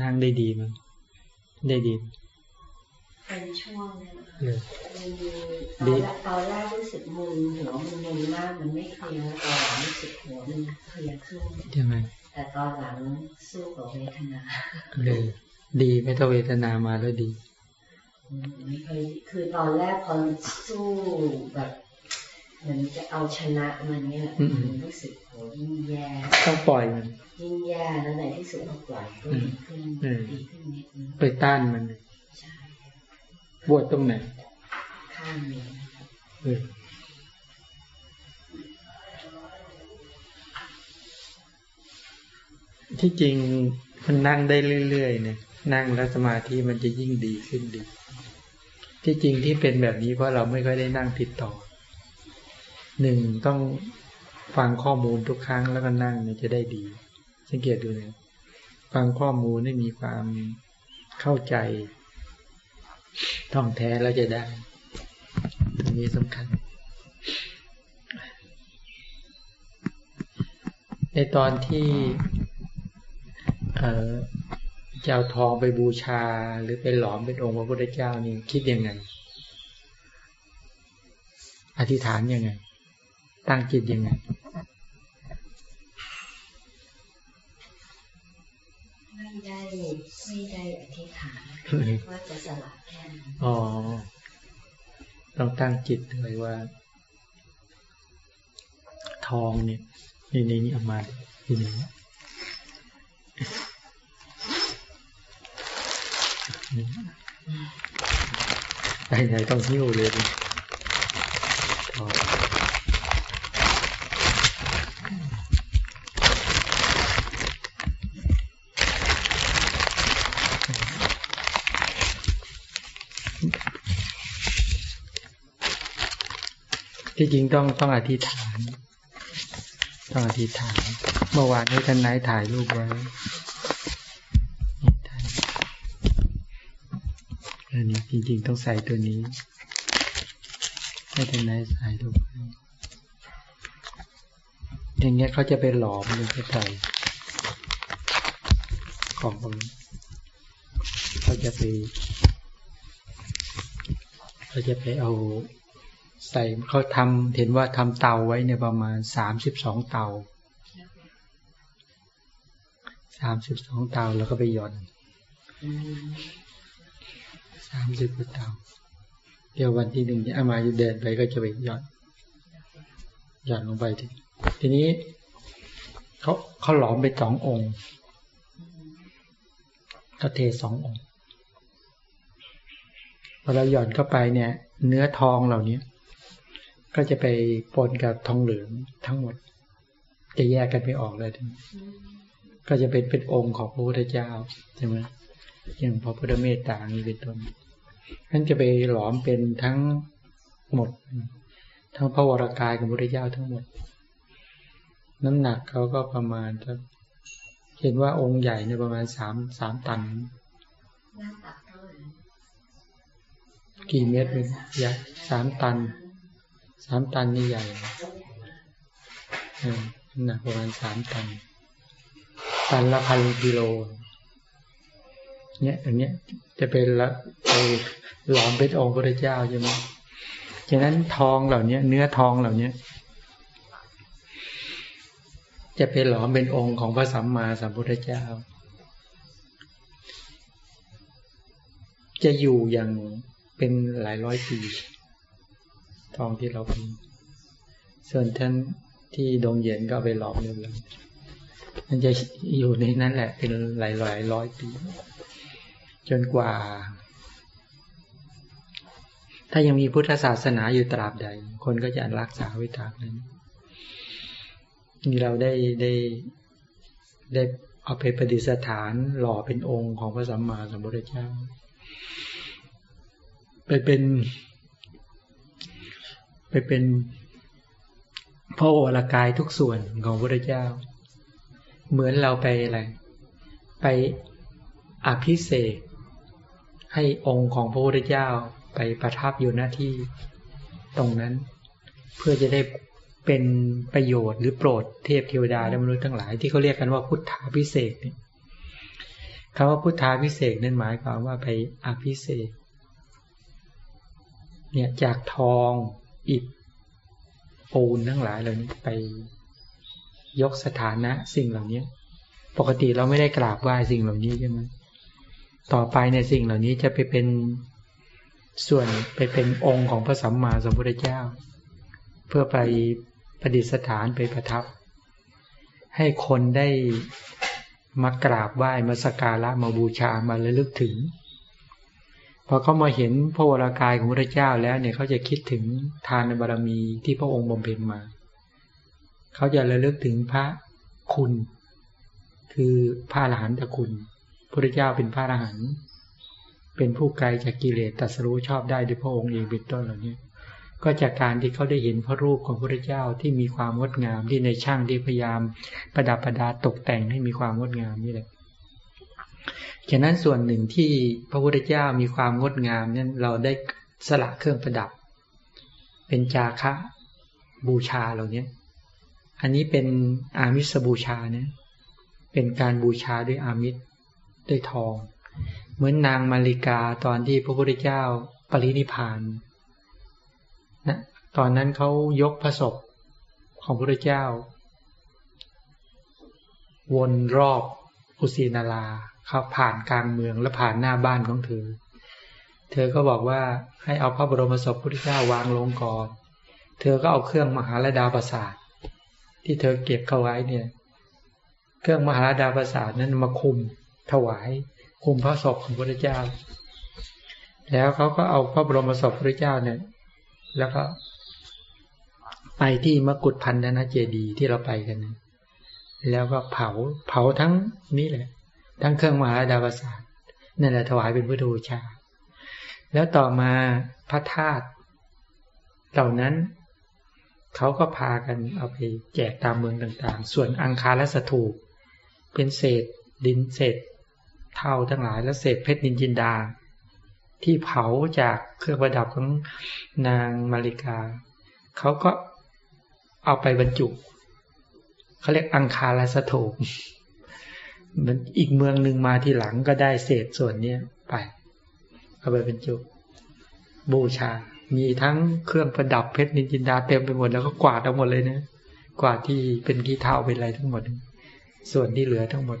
นั่งได้ดีมั้ยได้ดีเป็นช่วงนึงเออมันมีดีตอนแรกตอนแรกรู้สึกมึนหัวมันมึนมากมันไม่เคลียร์ตอนหลังรู้สึกหัวมันเคลียร์ขึ้นใช่ไหมแต่ตอนหลังสู้กับเวทนาเลยดีไม่ต้องเวทนามาแล้วดีอืมไม่เคยคือตอนแรกพอสู้แบบ เหมือนจะเอาชนะมันเนี่ยอืมมันรู้สึกโหยิ่งแย่ต้องปล่อยมัน ยิ่งแย่แล้วในที่สุดพอปล่อยก็ดีขึ้นอืมดีขึ้นนิดนึงไปต้านมันใช่บวชตรงไหนข้างนี้เออที่จริงมันนั่งได้เรื่อยๆเนี่ยนั่งแล้วสมาธิมันจะยิ่งดีขึ้นดี ที่จริงที่เป็นแบบนี้เพราะเราไม่ค่อยได้นั่งติดต่อ หนึ่งต้องฟังข้อมูลทุกครั้งแล้วก็นั่งเนี่ยจะได้ดี สังเกตดูนะฟังข้อมูลให้มีความเข้าใจท่องแท้แล้วจะได้ตรงนี้สำคัญ ในตอนที่เอ่อจะเอาทองไปบูชาหรือไปหลอมเป็นองค์พระพุทธเจ้านี่คิดยังไง อธิษฐานยังไง ตั้งจิตยังไงไม่ได้ไม่ได้อธิษฐานว่าจะสละแค่นั้นอ๋อต้องตั้งจิตด้วยว่า ทองเนี่ยในในนี้เอามาที่นี่ไปไหนต้องหิ้วเลยดิทอง ที่จริงต้องต้องอธิษฐาน ต้องอธิษฐาน เมื่อวานให้ท่านนายถ่ายรูปไว้นี่ถ่ายอันนี้จริงๆต้องใส่ตัวนี้ให้ท่านนายใส่รูปอย่างเงี้ยเขาจะไปหลอมเลยจะใส่ของพวกนี้เขาจะไปเขาจะไปเอา ใส่เขาทำเห็นว่าทำเตาไว้เนี่ยประมาณสามสิบสองเตาสามสิบสองเตาแล้วก็ไปหย่อนสามสิบกว่าเตาเดี๋ยววันที่หนึ่งเนี่ยอามาจะเดินไปก็จะไปหย่อนหย่อนลงไปทีทีนี้เขาเขาหลอมไปสององค์ก็เทสององค์พอเราหย่อนเข้าไปเนี่ย เนื้อทองเหล่านี้ ก็จะไปปนกับทองเหลืองทั้งหมด จะแยกกันไม่ออกเลยทีนี้ก็จะเป็นเป็นองค์ของพระพุทธเจ้าใช่ไหมอย่างพระพุทธเมตตานี้เป็นต้นนั่นจะไปหลอมเป็นทั้งหมด ทั้งพระวรากายของพระพุทธเจ้าทั้งหมด น้ำหนักเขาก็ประมาณสักเห็นว่าองค์ใหญ่เนี่ยประมาณสามสามตันหน้าตักเท่าไหร่กี่เมตรเป็นใหญ่สามตัน สามตันนี่ใหญ่เออน้ำหนักประมาณสามตัน ตันละพันกิโล เนี่ยอันเนี้ยจะเป็นละไปหลอมเป็นองค์พระเจ้าใช่ไหมฉะนั้นทองเหล่านี้เนื้อทองเหล่านี้จะเป็นหลอมเป็นองค์ของพระสัมมาสัมพุทธเจ้า จะอยู่อย่างเป็นหลายร้อยปี ทองที่เราเป็นส่วนท่านที่ดงเย็นก็ไปหลอมเรียบร้อยมันจะอยู่ในนั้นแหละ เป็นหลายหลายร้อยปี จนกว่า ถ้ายังมีพุทธศาสนาอยู่ตราบใด คนก็จะรักษาไว้ตราบนั้นนี่เราได้ได้ได้เอาไปประดิษฐานหล่อเป็นองค์ของพระสัมมาสัมพุทธเจ้าไปเป็น ไปเป็นพระโอรกายทุกส่วนของพระเจ้า เหมือนเราไปอะไร ไปอภิเษกให้องค์ของพระพุทธเจ้าไปประทับอยู่หน้าที่ตรงนั้น เพื่อจะได้เป็นประโยชน์หรือโปรดเทพเทวดาและมนุษย์ทั้งหลายที่เขาเรียกกันว่าพุทธาพิเศษเนี่ยคำว่าพุทธาพิเศษนั่นหมายความว่าไปอภิเศษเนี่ยจากทอง อิฐปูนทั้งหลายเหล่านี้ไปยกสถานะสิ่งเหล่านี้ปกติเราไม่ได้กราบไหว้สิ่งเหล่านี้ใช่ไหมต่อไปในสิ่งเหล่านี้จะไปเป็นส่วนไปเป็นองค์ของพระสัมมาสัมพุทธเจ้า เพื่อไปประดิษฐานไปประทับ ให้คนได้มากราบไหว้มาสักการะมาบูชามาระลึกถึง พอเขามาเห็นพระวรากายของพระเจ้าแล้วเนี่ยเขาจะคิดถึงทานบารมีที่พระองค์บำเพ็ญมา เขาจะระลึกถึงพระคุณ คือพระอรหันตคุณพระเจ้าเป็นพระอรหันต์เป็นผู้ไกลจากกิเลสตัสรู้ชอบได้ด้วยพระองค์เองเป็นต้นเหล่านี้ก็จากการที่เขาได้เห็นพระรูปของพระเจ้าที่มีความงดงามที่ในช่างที่พยายามประดับประดาตกแต่งให้มีความงดงามนี่แหละ ฉะนั้นส่วนหนึ่งที่พระพุทธเจ้ามีความงดงามนั้นเราได้สละเครื่องประดับ เป็นจาคะบูชาเหล่านี้อันนี้เป็นอามิสบูชาเนี่ยเป็นการบูชาด้วยอามิสด้วยทอง เหมือนนางมาริกาตอนที่พระพุทธเจ้าปรินิพานนะตอนนั้นเขายกพระศพของพระพุทธเจ้า วนรอบอุสีนารา เขาผ่านกลางเมืองและผ่านหน้าบ้านของเธอ เธอก็บอกว่าให้เอาพระบรมศพพุทธเจ้าวางลงก่อนเธอก็เอาเครื่องมหาลดาประสาทที่เธอเก็บเข้าไว้เนี่ย เครื่องมหาลดาประสาทนั้นมาคุมถวายคุมพระศพของพระเจ้า แล้วเขาก็เอาพระบรมศพพระเจ้าเนี่ย แล้วก็ ไปที่มกุฏพันธนาเจดีที่เราไปกันแล้วก็เผาเผาทั้งนี้เลย ทั้งเครื่องมหาดาวศาสตร์นั่นแหละถวายเป็นพุทธบูชา แล้วต่อมาพระธาตุเหล่านั้นเขาก็พากันเอาไปแจกตามเมืองต่าง ๆ ส่วนอังคารและสถูปเป็นเศษดินเศษเท่าทั้งหลายและเศษเพชรดินจินดา ที่เผาจากเครื่องประดับของนางมาริกา เขาก็เอาไปบรรจุเขาเรียกอังคารและสถูป มือนอีกเมืองหนึ่งมาที่หลังก็ได้เศษส่วนเนี้ยไปเอาไปเป็นจุบูชา มีทั้งเครื่องประดับเพชรนินจินดาเต็มไปหมดแล้วก็กวาดทั้งหมดเลยนะกวาดที่เป็นขี้เท่าเป็นอะไรทั้งหมด ส่วนที่เหลือทั้งหมด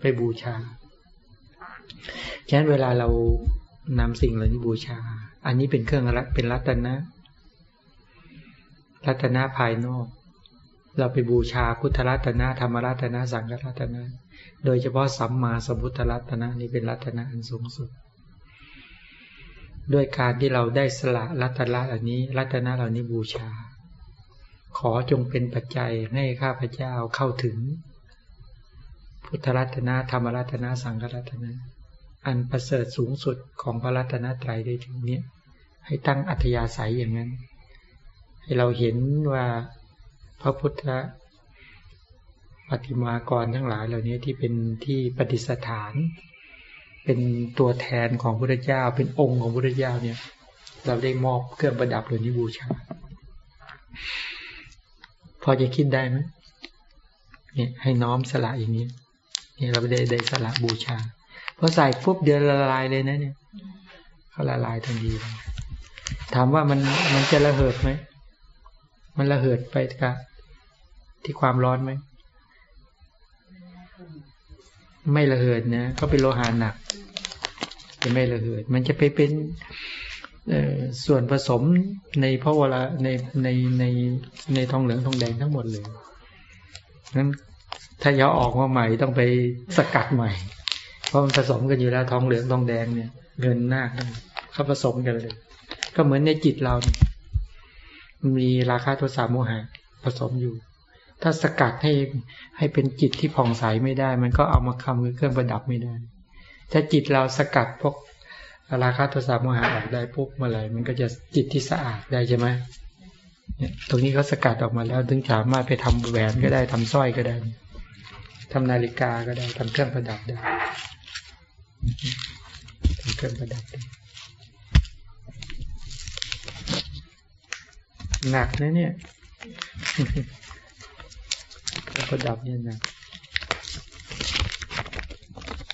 ไปบูชาฉะนั้นเวลาเรานำสิ่งเหล่านี้บูชา อันนี้เป็นเครื่องรัเป็นรัตนะ รัตนะภายนอก เราไปบูชาพุทธรัตนะธรรมรัตนะสังฆรัตนะ โดยเฉพาะสัมมาสัมพุทธรัตนะนี้เป็นรัตนะอันสูงสุด ด้วยการที่เราได้สละรัตนะเหล่านี้ รัตนะเหล่านี้บูชา ขอจงเป็นปัจจัยให้ข้าพเจ้าเข้าถึง พุทธรัตนะธรรมรัตนะสังฆรัตนะ อันประเสริฐสูงสุดของพระรัตนตรัยได้ถึงเนี้ยให้ตั้งอัธยาศัยอย่างนั้น ให้เราเห็นว่า พระพุทธปฏิมากรทั้งหลายเหล่านี้ที่เป็นที่ปฏิสถาน เป็นตัวแทนของพระเจ้า เป็นองค์ของพระเจ้าเนี่ย เราได้มอบเครื่องประดับเหล่านี้บูชา พอจะคิดได้ไหมเนี่ยให้น้อมสละอย่างนี้เนี่ยเราได้ได้สละบูชาพอใส่ปุ๊บเดือนละลายเลยนะ เนี่ยเขาละลายทันทีถามว่ามันมันจะระเหิดไหมมันระเหิดไปกับ ที่ความร้อนไหม ไม่ระเหิดนะก็เป็นโลหะหนัก จะไม่ระเหิด มันจะไปเป็นส่วนผสมในพระวรในในในในทองเหลืองทองแดงทั้งหมดเลยนั้นถ้าจะออกมาใหม่ต้องไปสกัดใหม่ เพราะมันผสมกันอยู่แล้วทองเหลืองทองแดงเนี่ย เงินหน้าเขาผสมกันเลย ก็เหมือนในจิตเรา มีราคาโทสะโมหะผสมอยู่ ถ้าสกัดให้ให้เป็นจิตที่ผ่องใสไม่ได้ มันก็เอามาคำคือเครื่องประดับไม่ได้ ถ้าจิตเราสกัดพวกราคะโทสะโมหะออกได้ปุ๊บเมื่อไหร่มันก็จะจิตที่สะอาดได้ใช่ไหมเนี่ยตรงนี้เขาสกัดออกมาแล้วถึงสามารถไปทำแหวนก็ได้ทำสร้อยก็ได้ทำนาฬิกาก็ได้ทำเครื่องประดับได้ทำเครื่องประดับได้หนักนะเนี่ย แล้วก็ดับเนี่ยนะ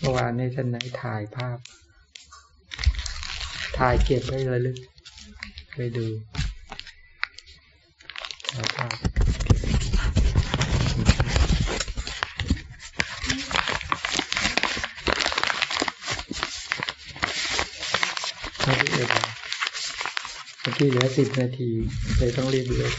เมื่อวานในท่านไหนถ่ายภาพ ถ่ายเก็บไว้ระลึกไปดูถ่ายภาพไม่ได้เอ็ดเมื่อกี้เหลือสิบนาทีเลยต้องรีบเลย